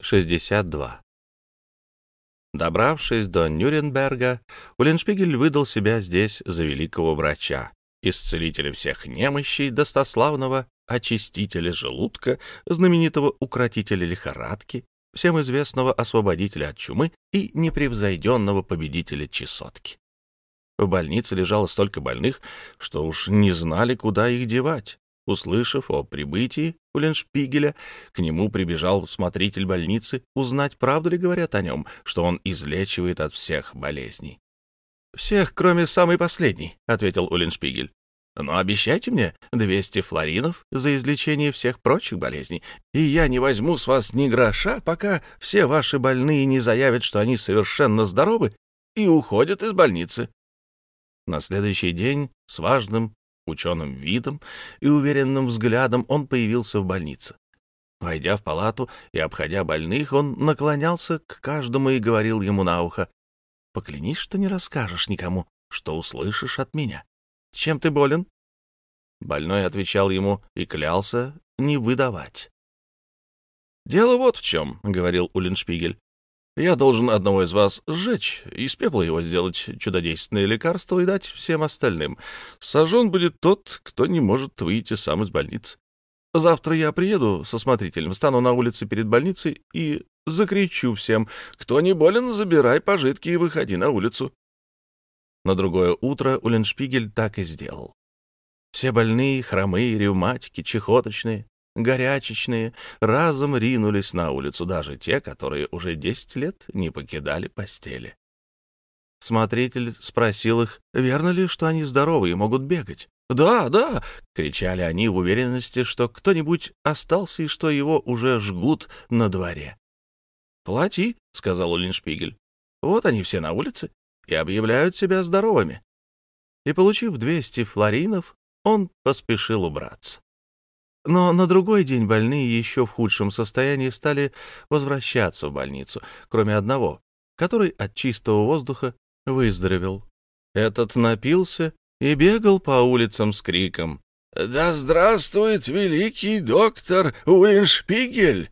62. Добравшись до Нюрнберга, Уллиншпигель выдал себя здесь за великого врача, исцелителя всех немощей, достославного очистителя желудка, знаменитого укротителя лихорадки, всем известного освободителя от чумы и непревзойденного победителя чесотки. В больнице лежало столько больных, что уж не знали, куда их девать. Услышав о прибытии Улленшпигеля, к нему прибежал смотритель больницы узнать, правду ли говорят о нем, что он излечивает от всех болезней. «Всех, кроме самой последней», — ответил Улленшпигель. «Но обещайте мне 200 флоринов за излечение всех прочих болезней, и я не возьму с вас ни гроша, пока все ваши больные не заявят, что они совершенно здоровы и уходят из больницы». На следующий день с важным ученым видом и уверенным взглядом он появился в больнице. Войдя в палату и обходя больных, он наклонялся к каждому и говорил ему на ухо, «Поклянись, что не расскажешь никому, что услышишь от меня. Чем ты болен?» Больной отвечал ему и клялся не выдавать. «Дело вот в чем», — говорил Уллиншпигель. Я должен одного из вас сжечь, из пепла его сделать чудодейственное лекарство и дать всем остальным. Сожжен будет тот, кто не может выйти сам из больницы. Завтра я приеду со смотрителем, стану на улице перед больницей и закричу всем, кто не болен, забирай пожитки и выходи на улицу. На другое утро Улленшпигель так и сделал. Все больные, хромые, ревматики, чехоточные, горячечные, разом ринулись на улицу, даже те, которые уже десять лет не покидали постели. Смотритель спросил их, верно ли, что они здоровы и могут бегать. «Да, да!» — кричали они в уверенности, что кто-нибудь остался и что его уже жгут на дворе. «Плати», — сказал Уллиншпигель. «Вот они все на улице и объявляют себя здоровыми». И, получив двести флоринов, он поспешил убраться. Но на другой день больные еще в худшем состоянии стали возвращаться в больницу, кроме одного, который от чистого воздуха выздоровел. Этот напился и бегал по улицам с криком «Да здравствует великий доктор Уиншпигель!»